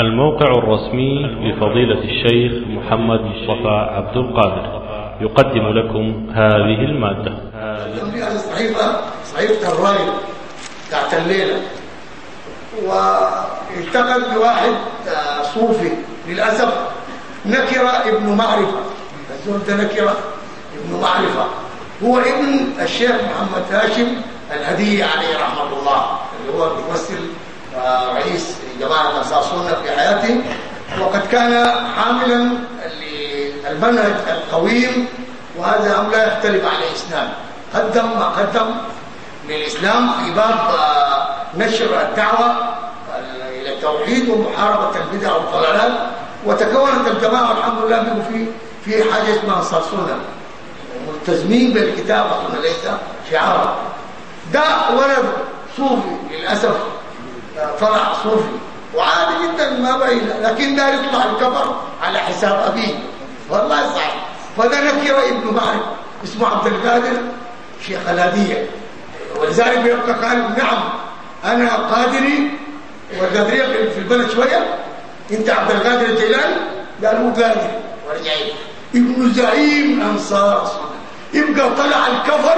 الموقع الرسمي لفضيلة الشيخ محمد مصطفى عبد القادر. يقدم لكم هذه المادة. التنبيه صحيفة صحيفة الراي بتاعت الليلة. والتقت بواحد آه، صوفي للأسف نكرة ابن معرفة. الزول نكرة ابن معرفة. هو ابن الشيخ محمد هاشم الهدية عليه رحمة الله اللي هو بيمثل آه، رئيس جماعة أنصار السنة في حياته وقد كان حاملا للمنهج القويم وهذا أمر لا يختلف عليه الإسلام. قدم ما قدم للإسلام في باب آه، نشر الدعوة إلى التوحيد ومحاربة البدع والضلالات. وتكونت الجماعة الحمد لله بقوا في في حاجة اسمها أنصار سنة ملتزمين بالكتاب والسنة ليس شعارا. ده ولد صوفي للأسف طلع صوفي. وعادي جدا ما باين لكن ده يطلع الكبر على حساب أبيه. والله صحيح فده نكر ابن معرف اسمه عبد القادر شيخ الهدية ولذلك بيبقى قال نعم أنا قادري والقادرية في البلد شوية. إنت عبد القادر الجيلاني؟ قال هو قادر. ورجعين ابن زعيم أنصار السنة. يبقى طلع الكفر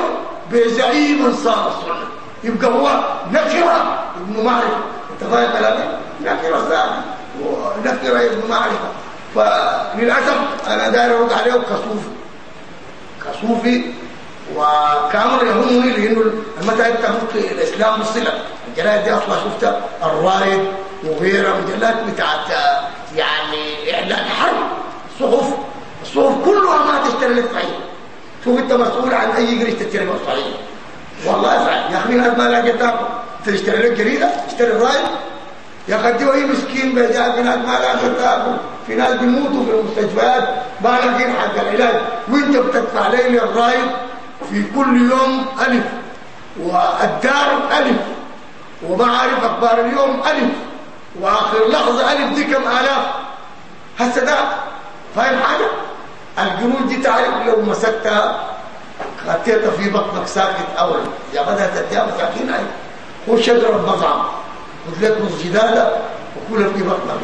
بزعيم أنصار السنة. يبقى هو نكرة ابن معرفة انت فاهم كلامي؟ نكرة ثاني ونكرة ابن معرفة فللأسف أنا داير أرد عليه كصوفي. كصوفي وكأمر يهمني لأنه المتى أنت ممكن الإسلام الصلة؟ الجرائد دي أصلا شفتها الرايد وغيرها مجلات بتاعت يعني إعلان حرب. صحف الصحف كلها ما تشتري لك صحيح. شوف أنت مسؤول عن أي قريش تشتري صحيح. والله أسعد يا أخي ناس ما لاقي تاكل أنت تشتري لك جريدة تشتري الرايد يا دي وهي مسكين بيجاب في ناس ما لاقي تاكل في ناس بيموتوا في المستشفيات ما لاقين حق العلاج. وانت بتدفع ليلي الرايد في كل يوم ألف والدار ألف وما عارف أخبار اليوم ألف وآخر لحظة ألف دي كم آلاف. هسه ده فاهم حاجة؟ الجنود دي تعرف لو مسكتها خطيتها في بطنك ساكت أول يا بدأت تديها مساكين أي هو شجرة مطعم. نص جدالة وكلها في بطنك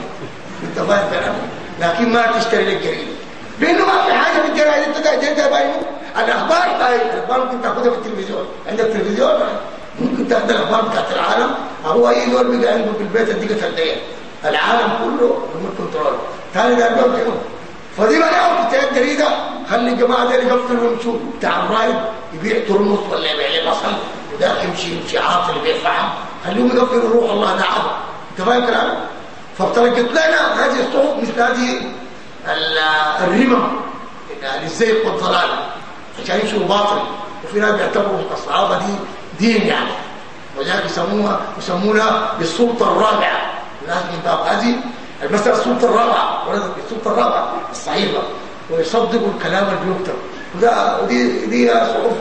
انت فاهم كلامي لكن ما تشتري لك جريدة. لأنه ما في حاجة في الجرايد انت انت باينه. الأخبار طيب الأخبار ممكن تأخذها في التلفزيون. عندك تلفزيون؟ ممكن تاخذ الاخبار بتاعت العالم. هو أي دول بيجي عنده في البيت اديك فرديه العالم كله ريموت كنترول ثاني ده بيوم كده فدي بقى لو بتاعت جريدة خلي الجماعة دول يقفلوا ويمشوا. بتاع الرايد يبيع ترمس ولا يبيع لي بصل وده يمشي يمشي عاطل اللي بيفهم خليهم يقفلوا روح الله؟ ده أنت فاهم كلامي فابتلقت لنا هذه الصحف مثل هذه الرمم للزيق والضلال. عشان يمشوا باطل. وفي ناس بيعتبروا الصحابة دي دين يعني. ولذلك يسموها يسمونها بالسلطة الرابعة. الناس من باب هذه المسألة السلطة الرابعة. ولد السلطه الرابعة الصحيفه ويصدقوا الكلام اللي بيكتب وده ودي دي صحف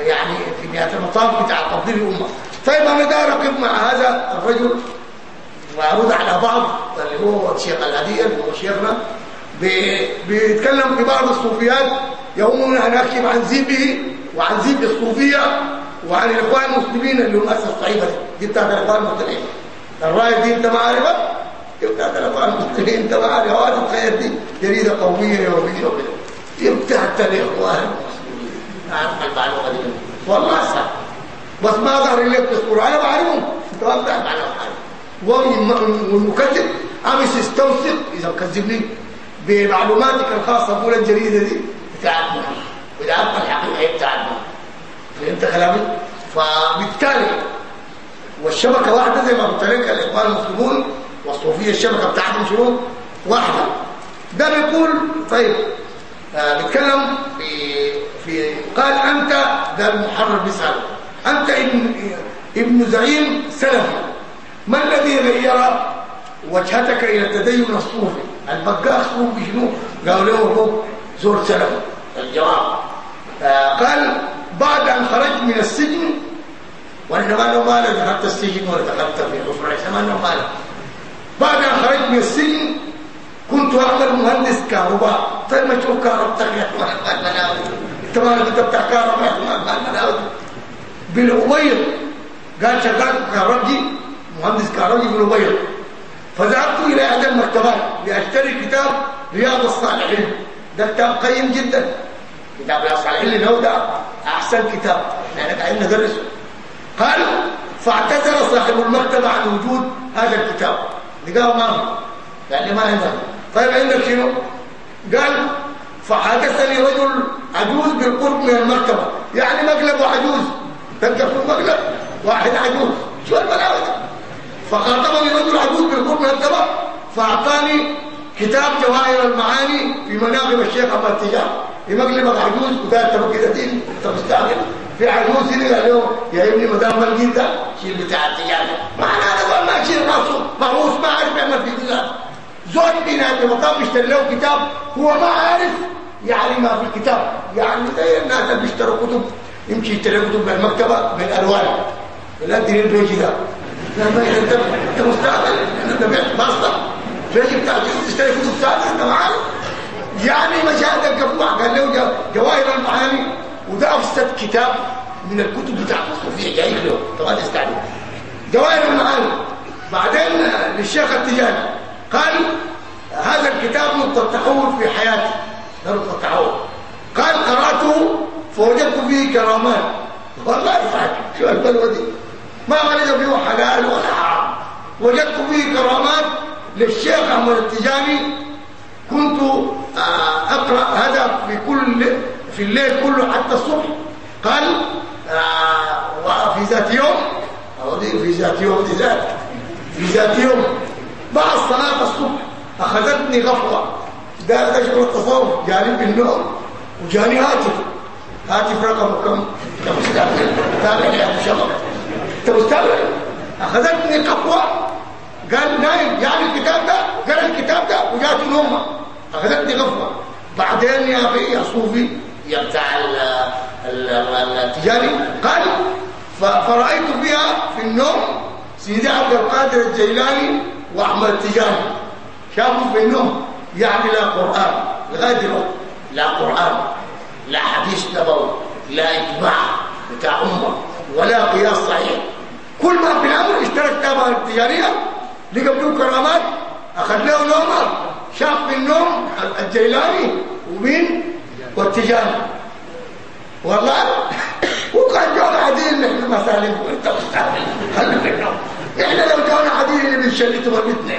يعني في نهايه المطاف بتاع تفضيل الأمة. طيب أنا داير أقف مع هذا الرجل وأرد على بعض اللي هو الشيخ الهديه اللي هو شيخنا بيتكلم في بعض الصوفيات يومنا نكتب عن زيبه وعن زيب الصوفية وعن الاخوان المسلمين اللي هم اسس الصحيفه دي بتاعت الاخوان المسلمين. الرايه دي أنت ما عارفها دي بتاعت الاخوان المسلمين أنت ما عارف. هواتف الخير دي جريدة قوية يوميه وكده دي بتاعت الاخوان المسلمين. عارف المعلومه دي والله. صح بس ما ظهر لك في الصورة. أنا بعرفهم. انت ما بتعرف عنهم والمكذب عم يستوثق إذا كذبني بمعلوماتك الخاصة بقول الجريدة دي بتاعتنا ابقى الحقيقة بتاعتنا فهمت كلامي؟ فبالتالي والشبكة واحدة زي ما قلت لك الإخوان المسلمون والصوفيه الشبكة بتاعتهم شنو؟ واحدة. ده بيقول طيب آه بيتكلم في في قال أنت ده المحرر بيسال أنت ابن ابن زعيم سلفي ما الذي غير وجهتك إلى التدين الصوفي؟ البقاء صوفي شنو؟ قالوا له هو زور سلف. الجواب. قال بعد أن خرجت من السجن وأنا ما له مال دخلت السجن ولا دخلت في حفره ما له مال. بعد أن خرجت من السجن كنت أعمل مهندس كهرباء. طيب ما تشوف كهربتك يا اخوان أنت ما كنت بتاع كهرباء؟ يا اخوان بالابيض قال شغال كهربجي مهندس كهربي بن أبيض. فذهبت إلى احدى المكتبات لأشتري كتاب رياض الصالحين. ده كتاب قيم جدا. كتاب رياض الصالحين؟ اللي هو ده أحسن كتاب. إحنا قاعدين ندرسه قالوا فاعتذر صاحب المكتبه عن وجود هذا الكتاب. لقاه ما قال لي ما عندك طيب عندك شنو؟ قال فحدثني رجل عجوز بالقرب من المكتبه يعني مقلب عجوز. تلقى في المقلب واحد عجوز. شو البلاوه فخاطبني رجل عجوز بالقرب المكتبه فأعطاني كتاب جواهر المعاني في مناقب الشيخ أبو التجار. في مقلبك عجوز كده دين انت مستعجل في عجوز هنا قال له يا ابني ما دام ملقيت ده شيل بتاع التجاره معنى هذا ما يشيل راسه. مهووس ما عارف يعمل في تجاره زول بنهايه المطاف بيشتري له كتاب هو ما عارف يعني ما في الكتاب. يعني زي الناس اللي بيشتروا كتب. يمشي يشتري كتب بالمكتبة بالألوان. لا تدري البيجي ده لا ما انت أنت مستعجل. انت بعت باسطه بيجي بتاع تشتري كتب ثانية أنت ما عارف يعني مشاهد القبوع قال له جواهر المعاني. وده أفسد كتاب من الكتب بتاع الصوفيه جاي له. طبعا تستعجل جواهر المعاني. بعدين للشيخ التجاري قال هذا الكتاب نقطة تحول في حياتي. نقطة تحول قال قرأته فوجدت فيه كرامات. والله يفعل شو البلوة دي؟ ما وجد فيه حلال ولا حرام. وجدت فيه كرامات للشيخ أحمد التجاني. كنت أقرأ هذا في كل في الليل كله حتى الصبح. قال وفي ذات يوم في ذات يوم دي ذات. في ذات يوم بعد صلاة الصبح أخذتني غفوة. ده أشعر التصوف جاني بالنوم وجاني هاتف. هاتف رقم كم؟ انت مستقبل تابع لي أبو شباب. انت مستقبل أخذتني قفوه قال نايم يعني الكتاب ده قال الكتاب ده وجات نومه أخذتني غفوة. بعدين يا أخي يا صوفي يا بتاع التجاري قال فرأيت فيها في النوم سيدي عبد القادر الجيلاني وأحمد التجاري شافوا في النوم يعني لا قرآن لغاية دلوقتي. لا قرآن. لا حديث نبوي لا إجماع بتاع أمة ولا قياس صحيح. كل ما في الأمر اشترى كتابها التجارية لقى بدون كرامات اخذ له نومه شاف في النوم الجيلاني ومين؟ والتجاري والله وكان جون عديل نحن ما سالم انت مستعمل خلي في النوم إحنا لو جون عديل اللي بنشلته ببيتنا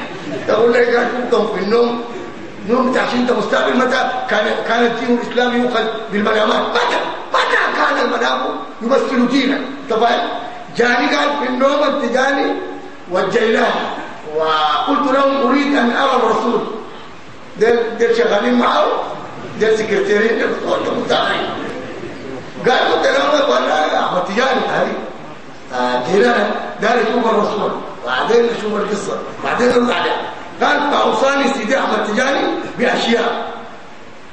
يقول لي قاعد في النوم نوم بتاع انت مستقبل متى؟ كان كان الدين الإسلامي يؤخذ بالمنامات متى؟ متى كان المنام يمثل دينا انت فاهم؟ جاني قال في النوم التجاني والجيلاني وقلت لهم أريد أن أرى الرسول. ديل ديل شغالين معه؟ ديل سكرتيرين؟ ديل متابعين قال قلت لهم والله احمد تجاني هذه جيلاني دار يشوف الرسول. بعدين نشوف القصة. بعدين نرد عليها قال فأوصاني سيدي أحمد تجاني بأشياء.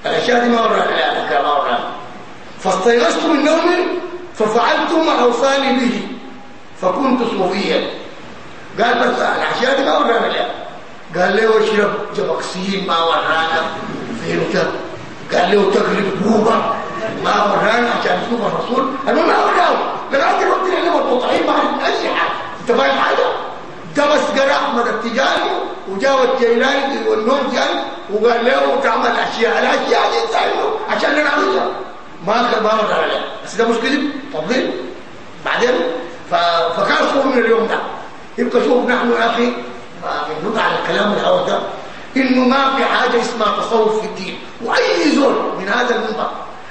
الأشياء دي ما وراها لا ما وراها فاستيقظت من نومي ففعلت ما أوصاني به فكنت صوفيا. قال بس الأشياء دي ما وراها لا قال لي واشرب جبكسين ما ورانا؟ فهمت قال لي وتقلب بوبا ما ورانا عشان نشوف الرسول. أنا ما وراه لغايه الوقت اللي مقطوعين ما عرفنا أي حاجة. أنت فاهم حاجة؟ بس قرا أحمد التجاري وجاء الجيلاني والنور جاي وقال له تعمل أشياء الاشياء دي تعمله عشان نعرفها ما كان ما مر عليه. بس ده مش كذب تفضيل. بعدين فكان صوم من اليوم ده. يبقى شوف نحن يا أخي بنقع على الكلام الهوى ده. إنه ما في حاجة اسمها تصوف في الدين. وأي زول من هذا المنبر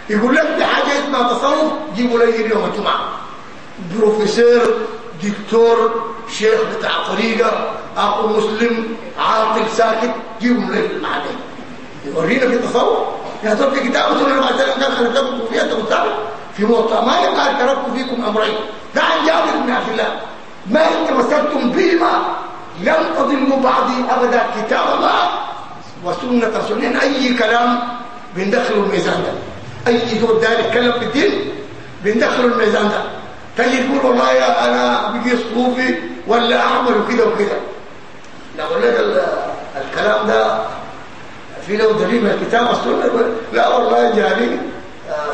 يقول لك في حاجة اسمها تصوف جيبوا لي يوم الجمعة. بروفيسور دكتور شيخ بتاع طريقة أخو مسلم عاطل ساكت جيبهم في المعادن يورينا في تصور. يا ترى في كتاب رسول الله صلى الله عليه وسلم خلقكم فيها تمثال في موطأ. ما يقال تركت فيكم أمرين. ده عن جابر بن عبد الله. ما ان تمسكتم بهما لن تضلوا بعدي أبدا كتاب الله وسنة رسولين أي كلام بندخلوا الميزان ده. أي زول داير يتكلم في الدين بندخلوا الميزان ده. تجي تقول والله يا أنا بقي صوفي ولا أعمل وكده؟ وكده لو لك الكلام ده في له دليل من الكتاب والسنة. لا والله جاري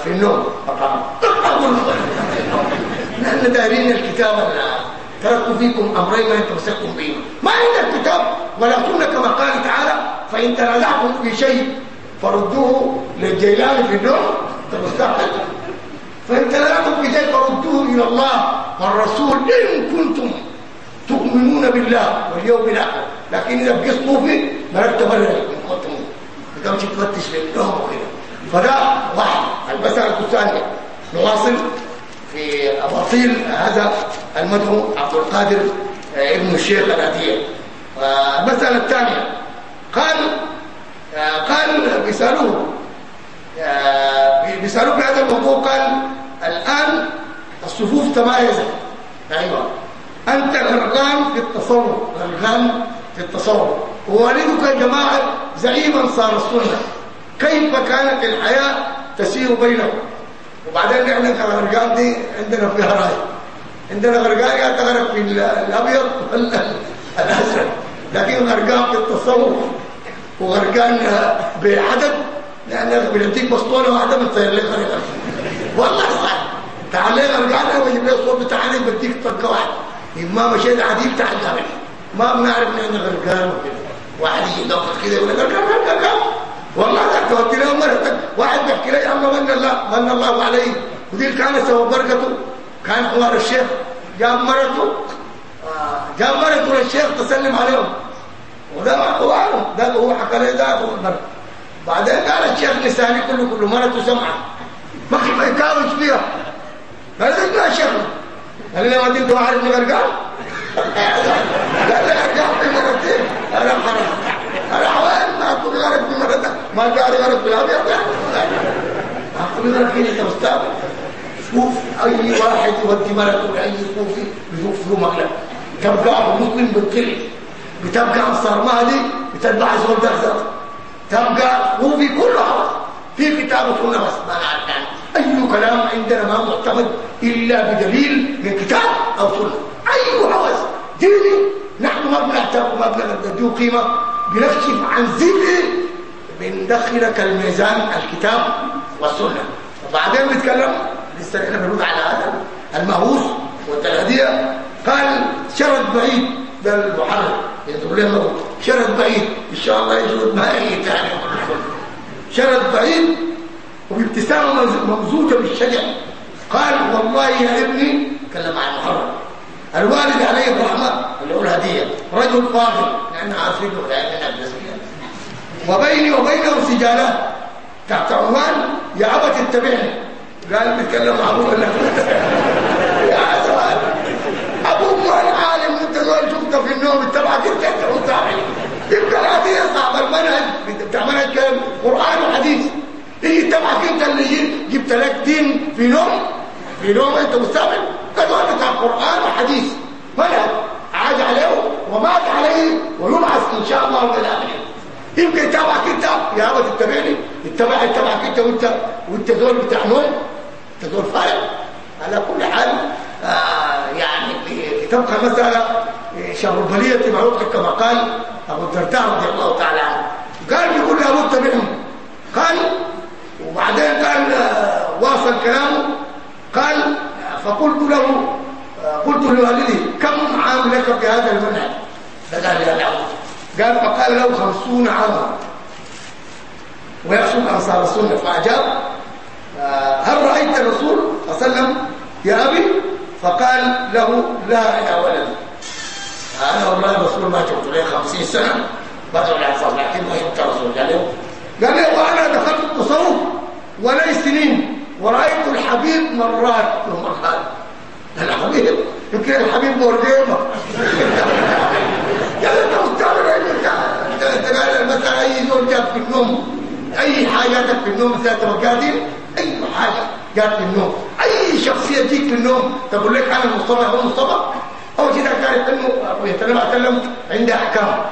في النوم فقط نحن دارين الكتاب تركت فيكم أمرين ما تمسكتم بهما ما عندك كتاب ولا سنة كما قال تعالى فإن تنازعتم في شيء فردوه للجيلان في النوم. فإن تنازعتم في شيء فردوه إلى الله والرسول إن كنتم تؤمنون بالله واليوم الآخر. لكن إذا صوفي مركت برا من كنتم. ما تفتش للنوم وكذا فده واحد. المسألة الثانية. نواصل في أباطيل هذا المدعو عبد القادر آه، ابن الشيخ الأدية المسألة الثانية. قال آه، قال بيسألوه آه، بيسألوه بهذا الموضوع. قال الآن الصفوف تمايزت أيوة. أنت غرقان في التصور. غرقان في التصور. ووالدك يا جماعة زعيما صار السنة. كيف كانت الحياة تسير بينهم؟ وبعدين نحن كغرقان دي عندنا فيها رأي. عندنا غرقان يا تغرق في الأبيض الازرق لكن غرقان في التصوف وغرقان بعدد لأن بنديك بسطونه واحدة طير لك غرقان والله صح. تعال لي غرقان واجيب لي الصوت بديك طقه واحدة ما مشيت عديد تعال ما بنعرف ان غرقان وكده واحد يدقق كده يقول لك غرقان غرقان والله لا توكل مرتك واحد بيحكي لي الله من الله من الله عليه. ودي كانت سبب بركته. كان عمر الشيخ. جاب مرته. جاب مرته للشيخ تسلم عليهم. وده هو عارف ده هو حكى لي ده بعدين قال الشيخ لساني كله كله مرته سمعة. ما ما يكاوش فيها. قال لي يا شيخ قال لي ما انت عارف غرقان قال لي ارجع مرتين. أنا خلاص الأحوال ما أكون غرق في مرة ما قاعد غرق في الأبيض. أكون غرق هنا تستقبل شوف أي واحد يودي مرته لأي صوفي بيشوف له مقلب. تبقى مسلم بالكل. بتبقى أنصار مهدي بتتبع زول درزة تبقى صوفي كله. في كتاب وسنة بس. ما أي كلام عندنا ما معتمد إلا بدليل من كتاب أو سنة. أي عوز ديني نحن ما بنعتبر وما بنديه قيمة بنكشف عن ذكر بندخلك الميزان الكتاب والسنة. وبعدين بنتكلم لسه إحنا بنرد على هذا. المهووس والتلهديه قال شرد بعيد ده المحرر يقول له شرد بعيد. إن شاء الله يجود مائي ثاني شرد بعيد وبابتسامه ممزوجه بالشجع قال والله يا ابني كلم عن المحرر الوالد عليه الرحمة اللي هو الهديه رجل فاضل. لأن عارفين لاننا بنسبيه وبيني وبينه سجالات تحت عنوان يا أبت اتبعني قال بيتكلم ابوه يا سؤال أبوك ما العالم. أنت زول شفته في النوم اتبعك انت انت يبقى الهديه صعب المنهج. بتاع منهج قرآن وحديث. يجي تبعك انت اللي جبت لك دين في نوم؟ في نوم انت مستقبل قد بتاع قرآن وحديث. منهج عاد عليه ومات عليه ويبعث إن شاء الله في الاخره يمكن يتابعك انت؟ يا أبا تتبعني. اتبع يتبعك انت وانت وانت دول بتاع نوم؟ انت دول فارق على كل حال آه يعني تبقى مسألة البلية ما يضحك كما قال أبو الدرداء رضي الله تعالى عنه. قال بيقول أبو اتبعهم قال وبعدين قال واصل كلامه قال فقلت له قلت لوالدي كم عام لك بهذا المنهج؟ فقال لي لا قال فقال له خمسون عاما. ويقصد أنصار السنة. فأجاب آه، هل رأيت الرسول صلى الله عليه وسلم يا أبي؟ فقال له لا يا ولدي أنا والله الرسول ما شفت له 50 سنة. بدل العصر لكن ما شفت الرسول. قال له قال له وأنا دخلت ولي سنين ورأيت الحبيب مرات ومرات الحبيب؟ يمكن الحبيب بورديما يا انت مستعمل انت مثلا أي زول جاب في النوم. أي حاجة جاتك في النوم ذات وقادر أي حاجة جات في النوم. أي شخصية تجيك في النوم. تقول لك أنا مصطفى هو مصطفى؟ أو كده كانت أنه يتكلم اتكلم عندي أحكام.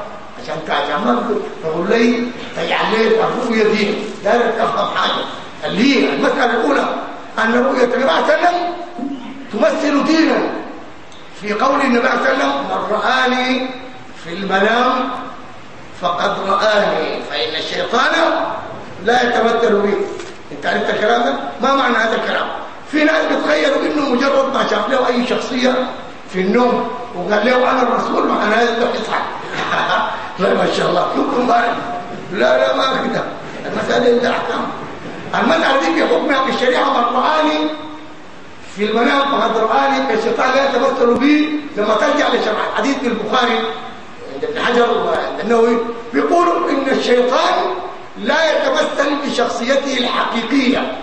عشان تعمل تقول. لي تجعل لي الرؤيه دي لا تفهم حاجة. اللي هي المسألة الأولى أن الرؤيه النبي عليه وسلم تمثل دينا. في قول النبي صلى الله عليه وسلم من رآني في المنام فقد رآني فإن الشيطان لا يتمثل بي. انت عرفت الكلام ده؟ ما معنى هذا الكلام؟ في ناس بتخيلوا إنه مجرد ما شاف له أي شخصية في النوم وقال له أنا الرسول معنى هذا ده يصحى. ما شاء الله. كلكم لا لا ما كده المسألة إلا أحكام. دي في حكمها في الشريعة والقرآن في المنام فقد رآني الشيطان لا يتمثل بي لما ترجع لشرح الحديث في البخاري عند ابن حجر النووي بيقولوا إن الشيطان لا يتمثل بشخصيته الحقيقية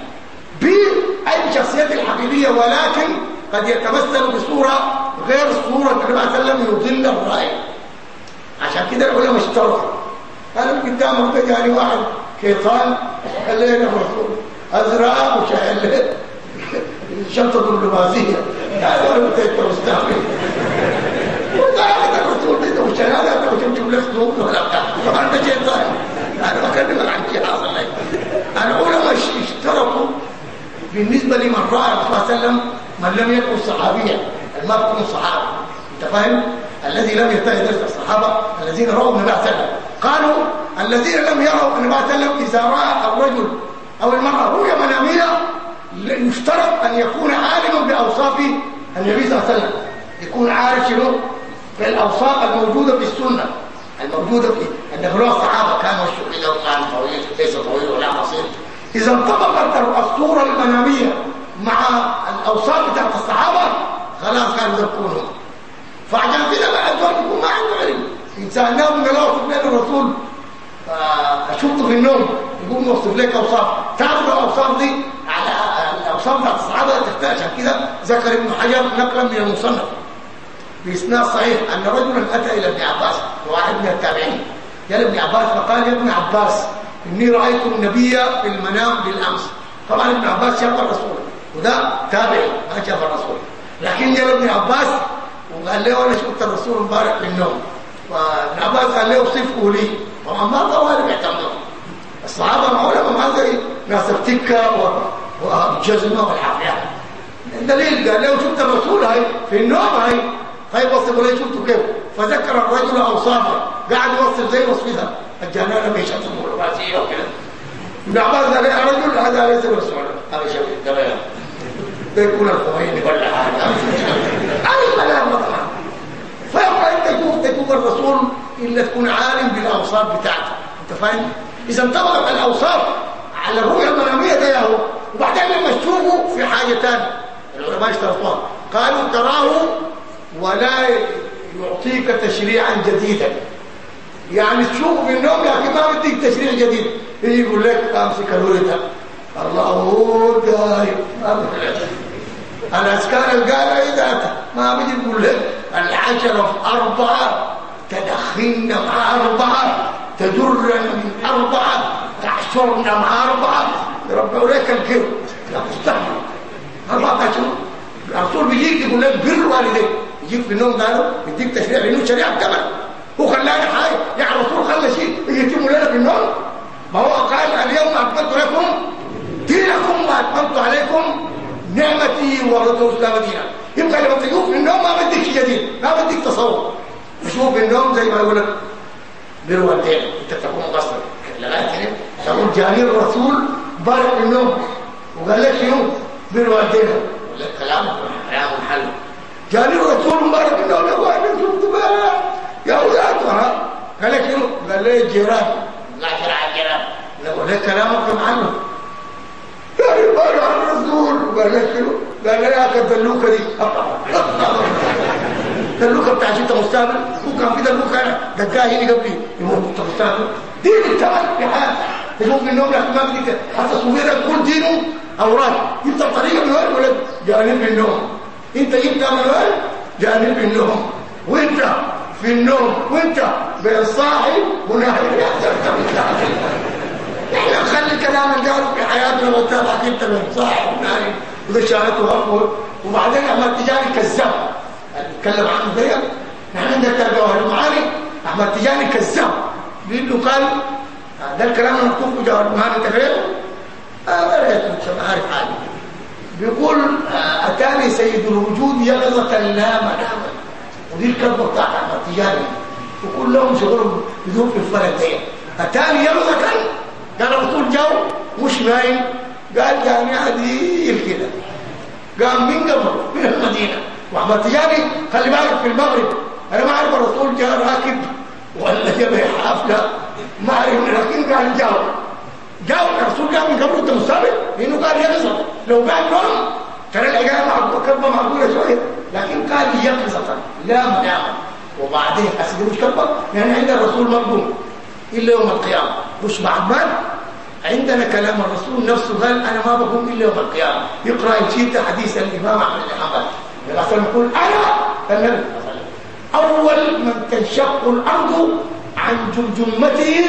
بأي بشخصيته الحقيقية ولكن قد يتمثل بصورة غير صورة النبي عليه وسلم يضل الرأي. عشان كده العلماء اشترطوا. أنا قدامك ده جاني واحد لي أنا الرسول ازرق وشايل شنطة دبلوماسية هذا هو انت مستعمل وده هذا الرسول ده مش هذا انت مش تجيب لك سلوك ولا بتاع طبعا ده شيطان أنا بكلمك عن جهاز العلماء اشترطوا بالنسبة لمن رأى الرسول صلى الله عليه وسلم من لم يكن صحابيا. ما بيكون صحابي. أنت فاهم؟ الذي لم ينتهي درس الصحابة الذين رأوا النبي صلى الله عليه وسلم. قالوا الذين لم يروا النبي صلى الله عليه وسلم إذا رأى الرجل أو المرأة رؤيا منامية يفترض أن يكون عالما بأوصاف النبي صلى الله عليه وسلم. يكون عارف شنو؟ الأوصاف الموجودة في السنة. الموجودة في هؤلاء الصحابة كانوا وشه كده وكان طويل ليس طويل ولا قصير. إذا انطبقت الصورة المنامية مع الأوصاف بتاعت الصحابة خلاص كانوا يذكرونهم فعشان كده ذلك يكون ما عنده علم. إنسان نام من الله الرسول شفته في النوم يقوم يوصف لك أوصاف. تعرف الأوصاف دي؟ على الأوصاف بتاعت الصحابة تختار عشان كده ذكر ابن حجر نقلا من المصنف. بإسناد صحيح أن رجلا أتى إلى ابن عباس واحد من التابعين. قال ابن عباس فقال يا ابن عباس إني رأيت النبي في المنام بالأمس. طبعا ابن عباس شاف الرسول وده تابعي ما شاف الرسول. لكن جاء ابن عباس وقال له أنا شفت الرسول امبارح في النوم وابن عباس قال له صفه لي. طبعا ما طوال بيعتمدوا الصحابة معولمة ما زي ناس التكة والجزمة والحفيات الدليل قال له شفت الرسول هاي في النوم هاي طيب وصف لي شفته كيف؟ فذكر الرجل أوصافه. قاعد يوصف زي وصفها الجنانه بيشتم راسيه وكذا. ابن عباس قال يا رجل هذا ليس بالرسول هذا شوف الدبيان ده يكون الخوين ولا حاجة أي كلام طبعا. فيبقى انت تشوف تشوف الرسول إلا تكون عالم بالأوصاف بتاعته. أنت فاهم؟ إذا انطبقت الأوصاف على الرؤية المناميه ده ياهو وبعدين لما تشوفه في حاجة ثانية العلماء اشترطوها قالوا تراه ولا يعطيك تشريعا جديدا. يعني تشوفه في النوم لكن ما بديك تشريع جديد. يجي يقول لك أمسك الولد. الله دايم. الاسكان القالة اذا ما بيجي يقول لك. العشرة في أربعة. تدخلن مع أربعة تجرن من أربعة تحشرن مع أربعة. ربنا عليك الكيف لا تستحمل. أربعة تشهر الرسول بيجيك يقول لك بر والديك. يجيك في النوم قالوا يديك تشريع لأنه شريعة كمان. هو خلانا حاجة يعني الرسول خلى شيء. يتم لنا في النوم. ما هو قال اليوم أكملت لكم دينكم واتممت عليكم نعمتي ورضيت الاسلام دينا يبقى لما تشوف في النوم ما بديك شيء جديد ما بديك تصور. تشوف النوم زي ما يقول لك بر والديك انت تكون مقصر لغايه هنا تقول جاني الرسول بارك النوم. وقال لك شنو؟ بر والدينا كلام. كلام حل جاني الرسول مبارك انه له واحد شفت بقى يا اولادها قال لك شنو؟ قال لي الجيران لا شرع الجيران لك كلامك معلم. قال يبارك على الرسول قال لك شنو؟ قال لي يا أخي الدلوكه دي الدلوكه بتاع انت مستقبل هو كان في دلوكه أنا دقاه هنا قبلي. يموت انت مستقبل. دين في حياتك تشوف من النوم لكن ما بدك حتى صغيرك كل دينه اوراق جبت الطريقة من وين؟ ولد جانب النوم انت جبتها من وين؟ جانب النوم وانت في النوم. وانت بين صاحي ونايم إحنا نخلي الكلام اللي في حياتنا وتابعك انت بين صاحي ونايم وده اقوى وبعدين احمد تجاني كذاب. نتكلم عنه ده نحن عندنا جوهر المعاني أحمد تجاني كذاب. لأنه قال ده الكلام المكتوب في جوهر المعاني انت فاهمه؟ آه ريت ما عارف حاجة بيقول أتاني سيد الوجود يقظه لا مناما ودي الكذبه بتاعت أحمد تجاني. وكلهم شغلهم بدون في الفلك ده اتاني يقظه قال الرسول جو مش نايم قال جاني عديل كده قام من قبل من المدينة. واحمد تجاني خلي بالك في المغرب. أنا ما أعرف الرسول جاء راكب ولا جاب حفله ما أعرف لكن قال جاوب جاوب الرسول قال من قبل أنت مستقبل لأنه قال يقظه لو قال نوم ترى الحكاية كلمه معقولة شوية. لكن قال يقظه لا مناما وبعدين اسجل مش كبر؟ يعني عند الرسول مقبول. إلا يوم القيامة. مش بعد ما عندنا كلام الرسول نفسه قال أنا ما بقوم إلا يوم القيامة. يقرأ إن شئت حديث الإمام أحمد بن حنبل. الرسول يقول أنا النبي أول من تنشق الأرض عن جمجمته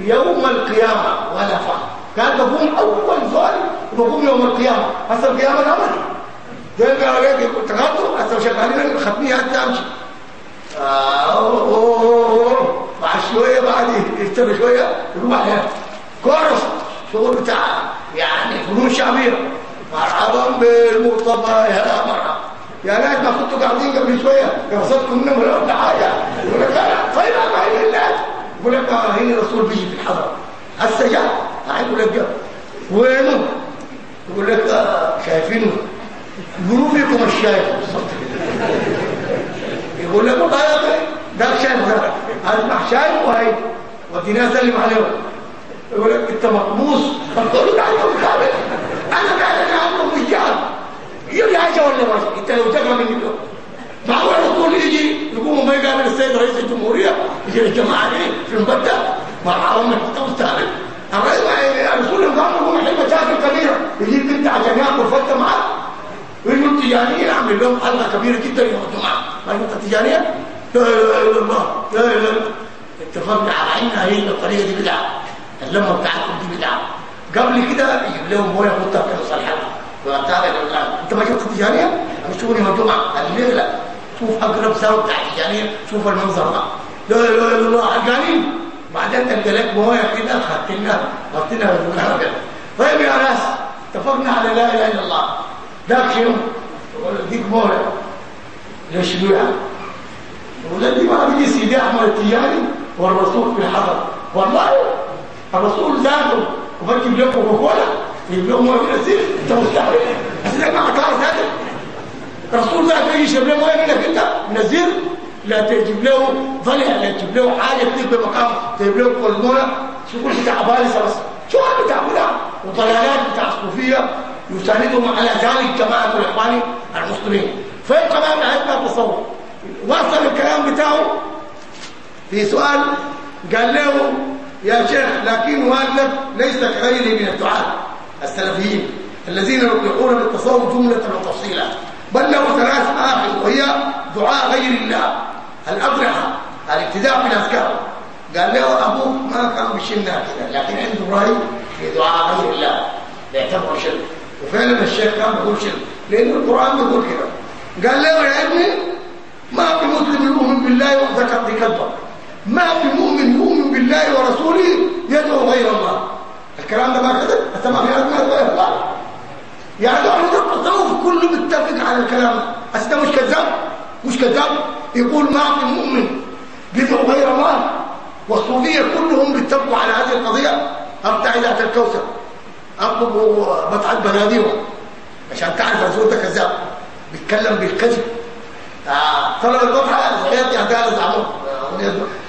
يوم القيامة ولا فهم كان بقوم أول زول وبقوم يوم القيامة. هسه القيامة الامر ده قالوا لك تغطوا هسه شغالين الختميه حتى أمشي. آه بعد شوية بعد يستنى شوية يروح عليها كورس شغل بتاع يعني فنون شعبية. مرحبا بالمصطفى يا يا ناس ما كنتوا قاعدين قبل شوية قصدكم نمره ولا حاجة يقول لك طيب ما هي الناس يقول لك هنا الرسول بيجي في الحضر. هسه جاء. يقول لك وينه؟ يقول لك آه شايفينه. قولوا فيكم الشايف يقول لك والله يا أخي ده شايف اسمع شايف وهي ودينا اسلم عليه يقول لك أنت مقموص. فتقول له تعالى مقابل أنا قاعد عنه رجال يجي حاجة ولا ما انت لو تقرا مني ما هو الرسول يجي يقوم ما يقابل السيد رئيس الجمهورية يجي الجماعة دي في المبدأ معهم مستعمل الرسول نظام يقوم يحل مشاكل كبيرة. يجيب بنت عشان ياكل فته معاه ويجوا التجاريين عامل لهم حلقة كبيرة جدا يوم الجمعه ما أنت تجاريه لا إله إلا الله. لا إله إلا اتفقنا على انها هي الطريقة دي بدعة. اللمة بتاعتكم دي بدعة. قبل كده يجيب لهم مويه خطه في نص أنت ما شفت تجاريه مشوني يوم الجمعة. الليلة. شوف اقرب سنه بتاع تجاريه شوف المنظر ده لا اله الا الله حقانين بعدين تلقى لك موية كده خدتنا خدتنا طيب يا ناس اتفقنا على لا إله إلا الله. ذاك شنو؟ ديك مويه ليش بيها ولدي ما بيجي سيدي أحمد التجاري والرسول في الحضر. والله الرسول ذاته وبجيب لكم كوكولا لهم مويه الزيت أنت مستحيل. بس ما عطاها ذاته الرسول ذاته يجي يشرب له مويه منك أنت الزيت لا تجيب له ضلع لا تجيب له حاجة تليق بمقام تجيب له كولمونه شغل بتاع بالسه بس. شغل بتاع بلا وضلالات بتاع الصوفيه يساندهم على ذلك جماعة الأخوان المسلمين. فيبقى بقى عندنا تصور وصل الكلام بتاعه. في سؤال قال له يا شيخ لكن والدك ليس كغيره من الدعاة السلفيين الذين يطلقون بالتصوف جملة وتفصيلا. بل له ثلاث آخر وهي دعاء غير الله الأضرحة الابتداء بالأذكار قال له أبوك ما كان بشنا كده لكن عنده رأي في دعاء غير الله. يعتبر شرك. وفعلا الشيخ كان بيقول شرك. لأن القرآن بيقول كده. قال له يا ابني ما في مسلم يؤمن بالله وذكر بكذبه ما في مؤمن يؤمن بالله ورسوله يدعو غير الله. الكلام ده ما كذب اسمع في غير الله يعني أهل التصوف كله متفق على الكلام. ده مش كذاب؟ مش كذاب؟ يقول ما في مؤمن يدعو غير الله والصوفية كلهم بيتفقوا على هذه القضية. ابتع ذات الكوثر؟ اطلبوا بطعه بناديهم. عشان تعرف الرسول ده كذاب. بيتكلم بالكذب. طلب البطحه زيات يعني قال زعموا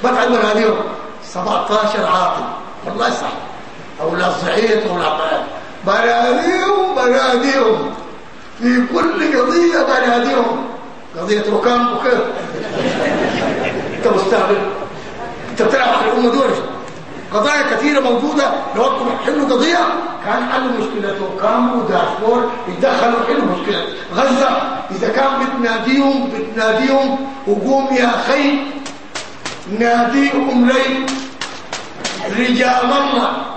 بطحه بناديهم. 17 عاقل. والله صح. أو لا صحيح أو لا بناديهم بناديهم في كل قضية بناديهم قضية ركام وكيف أنت مستقبل أنت بتلعب على الامه دول. قضايا كثيرة موجودة. لو أنتم حلوا قضية كان حلوا مشكلة ركام ودارفور يتدخلوا حلوا مشكلة. غزة إذا كان بتناديهم بتناديهم وقوم يا أخي. ناديهم لي رجال الله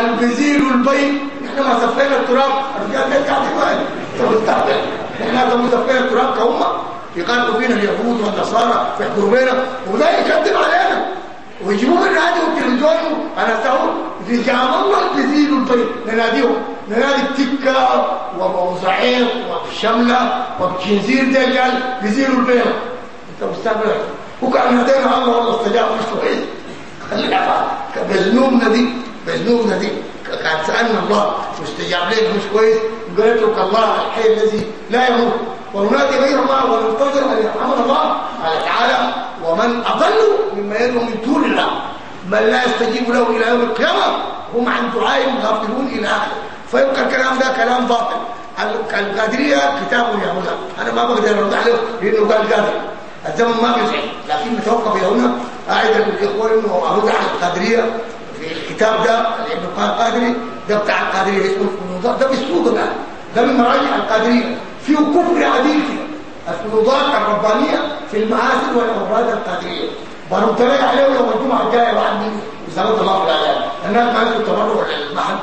البزيل البيت إحنا ما سفينا التراب الرجال ده قاعد يقول انت مستقبل إحنا لو سفينا التراب كأمة. يقاتلوا فينا اليهود والنصارى يحضروا بينا. وده يكذب علينا. ويجيبوا من الراديو والتلفزيون أنا استوعب رجال الله البزيل البيت. نناديهم. ننادي التكه وابو زعير وبشملة وبجنزير ده قال بزيلوا البيت. أنت مستقبل وكان هدينا الله والله استجاب مش كويس خلينا بذنوبنا دي بذنوبنا دي. كان سألنا الله واستجاب لنا مش كويس؟ وقالت لك الله الحي الذي لا يموت. وننادي غير الله وننتظر أن يرحمنا الله قال تعالى ومن أضل مما يدعو من دون الله من لا يستجيب له إلى يوم القيامة هم عن دعائهم غافلون إلى آخره. فيبقى الكلام ده كلام باطل. القادرية كتاب يهوذا أنا ما بقدر ارد عليه لأنه قال قادر. الزمن ما بيسعي لكن نتوقف هنا. اعد للاخوه انه ارد على القادرية. الكتاب ده ابن القادري ده بتاع القادريه اسمه الفنوضات ده بيسوق الان ده من مراجع القادريه فيه كفر عديد كده الفنوضات الربانية في المآثر والاوراد القادرية. برد عليه يوم الجمعة الجاية واحد من وزاره الله في الأعلام. الناس ما تبرع للمحل